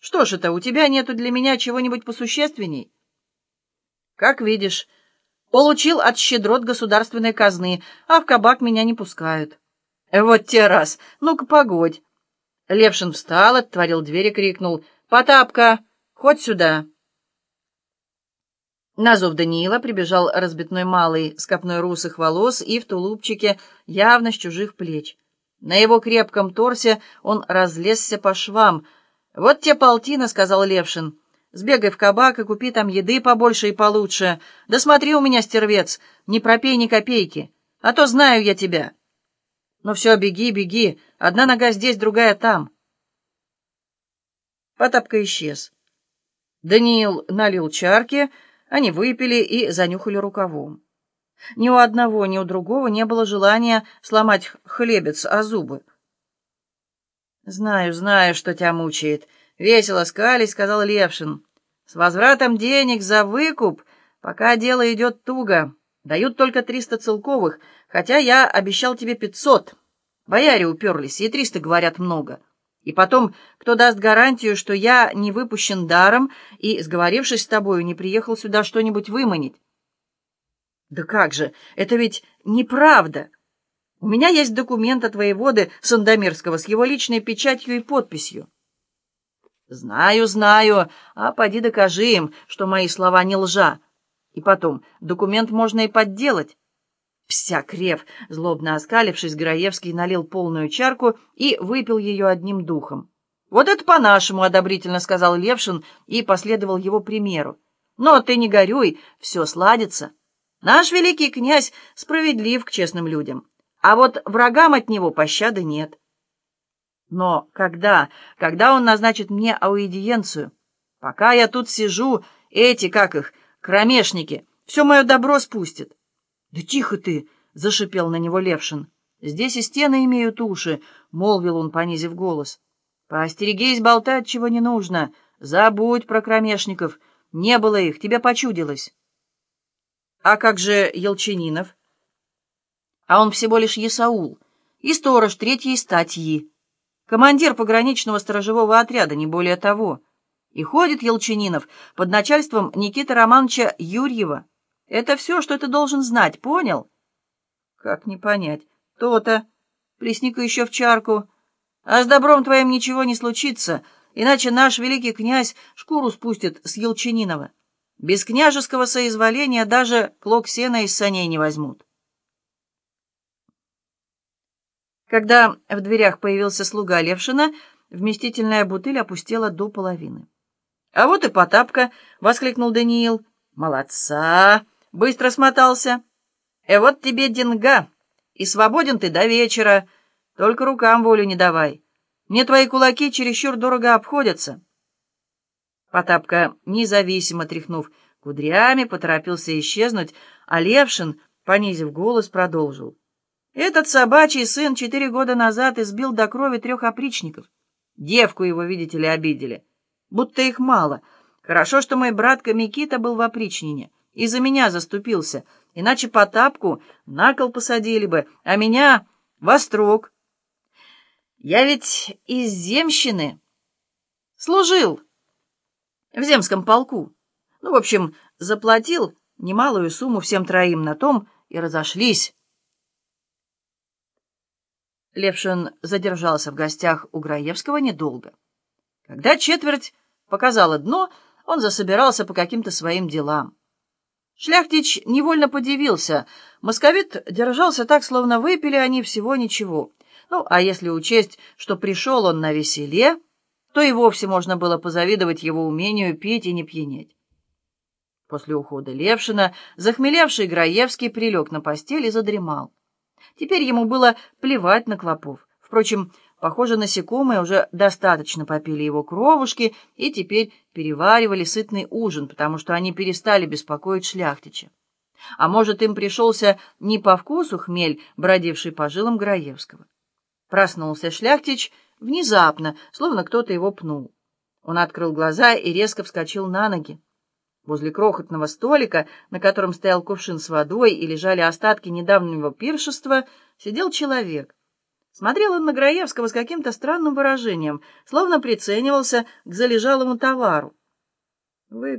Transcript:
Что ж это, у тебя нету для меня чего-нибудь посущественней? Как видишь, получил от щедрот государственной казны, а в кабак меня не пускают. Вот те раз, ну-ка погодь. Левшин встал, отворил дверь и крикнул. «Потапка, хоть сюда!» На зов Даниила прибежал разбитной малый с копной русых волос и в тулупчике явно с чужих плеч. На его крепком торсе он разлезся по швам. «Вот те полтина», — сказал Левшин. «Сбегай в кабак и купи там еды побольше и получше. Да смотри у меня, стервец, не пропей ни копейки, а то знаю я тебя». «Ну все, беги, беги, одна нога здесь, другая там». Потапка исчез. Даниил налил чарки, они выпили и занюхали рукавом. Ни у одного, ни у другого не было желания сломать хлебец о зубы. «Знаю, знаю, что тебя мучает», — весело скались, — сказал Левшин. «С возвратом денег за выкуп, пока дело идет туго, дают только триста целковых, хотя я обещал тебе пятьсот. Бояре уперлись, и триста, говорят, много. И потом, кто даст гарантию, что я не выпущен даром и, сговорившись с тобою, не приехал сюда что-нибудь выманить?» «Да как же, это ведь неправда! У меня есть документ от воеводы Сандомирского с его личной печатью и подписью». «Знаю, знаю, а поди докажи им, что мои слова не лжа. И потом, документ можно и подделать». Вся крев, злобно оскалившись, Граевский налил полную чарку и выпил ее одним духом. «Вот это по-нашему», — одобрительно сказал Левшин и последовал его примеру. «Но ты не горюй, все сладится». Наш великий князь справедлив к честным людям, а вот врагам от него пощады нет. Но когда, когда он назначит мне аудиенцию? Пока я тут сижу, эти, как их, кромешники, все мое добро спустят. Да тихо ты, — зашипел на него Левшин. Здесь и стены имеют уши, — молвил он, понизив голос. Поостерегись болтать, чего не нужно. Забудь про кромешников. Не было их, тебе почудилось. А как же Елчининов? А он всего лишь Есаул и сторож третьей статьи, командир пограничного сторожевого отряда, не более того. И ходит Елчининов под начальством Никиты Романовича Юрьева. Это все, что ты должен знать, понял? Как не понять? То-то. Плесни-ка еще в чарку. А с добром твоим ничего не случится, иначе наш великий князь шкуру спустит с Елчининова. Без княжеского соизволения даже клок сена из саней не возьмут. Когда в дверях появился слуга Левшина, вместительная бутыль опустела до половины. «А вот и Потапка!» — воскликнул Даниил. «Молодца! Быстро смотался! Э, вот тебе деньга, и свободен ты до вечера. Только рукам волю не давай. Мне твои кулаки чересчур дорого обходятся». Потапка, независимо тряхнув кудрями, поторопился исчезнуть, а Левшин, понизив голос, продолжил. «Этот собачий сын четыре года назад избил до крови трех опричников. Девку его, видите ли, обидели. Будто их мало. Хорошо, что мой братка Микита был в опричнине и за меня заступился, иначе Потапку на кол посадили бы, а меня во строк. Я ведь из земщины служил» в земском полку. Ну, в общем, заплатил немалую сумму всем троим на том и разошлись. Левшин задержался в гостях у Граевского недолго. Когда четверть показала дно, он засобирался по каким-то своим делам. Шляхтич невольно подивился. Московит держался так, словно выпили они всего ничего. Ну, а если учесть, что пришел он на веселе то и вовсе можно было позавидовать его умению петь и не пьянеть. После ухода Левшина захмелевший Граевский прилег на постель и задремал. Теперь ему было плевать на клопов. Впрочем, похоже, насекомые уже достаточно попили его кровушки и теперь переваривали сытный ужин, потому что они перестали беспокоить шляхтича. А может, им пришелся не по вкусу хмель, бродивший по жилам Граевского. Проснулся шляхтич Внезапно, словно кто-то его пнул. Он открыл глаза и резко вскочил на ноги. Возле крохотного столика, на котором стоял кувшин с водой и лежали остатки недавнего пиршества, сидел человек. Смотрел он на Граевского с каким-то странным выражением, словно приценивался к залежалому товару. «Вы